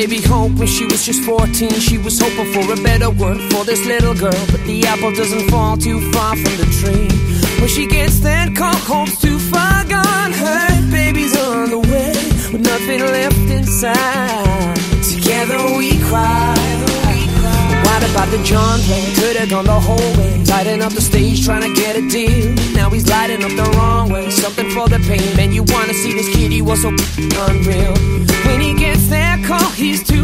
baby home when she was just 14. She was hoping for a better world for this little girl, but the apple doesn't fall too far from the tree. When she gets there, call home's too far gone. Her baby's on the way with nothing left inside. The John play? Could've gone the whole way. Lighting up the stage, trying to get a deal. Now he's lighting up the wrong way. Something for the pain. Man, you wanna see this kid? He was so unreal. When he gets there, call he's too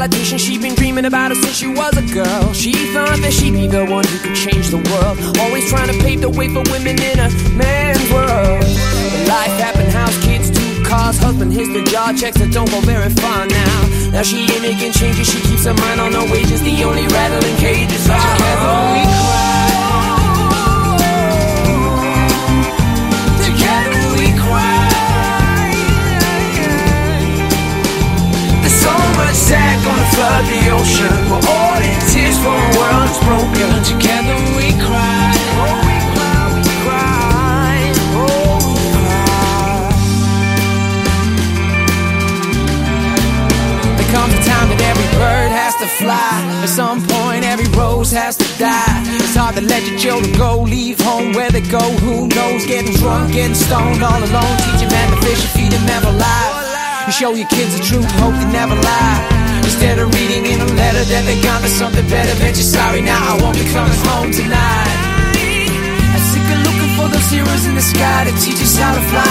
politician. She been dreaming about it since she was a girl. She thought that she'd be the one who could change the world. Always trying to pave the way for women in a man's world. Life happened, house, kids, two cars, husband hits the job, checks that don't go very far now. Now she ain't making changes, she keeps her mind on her wages. The only rattling cages are Together we ocean. We're all in tears for a world that's broken. Together we cry. Oh, we cry, we cry. Oh, we cry. There comes a time that every bird has to fly. At some point, every rose has to die. It's hard to let your children go, leave home where they go. Who knows? Getting drunk, getting stoned all alone. Teach them how to fish and feed them ever live. You show your kids the truth, hope they never lie. Instead of reading in a letter that they gone to something better, bet you're sorry now. I won't be coming home tonight. I'm sick of looking for those heroes in the sky to teach us how to fly.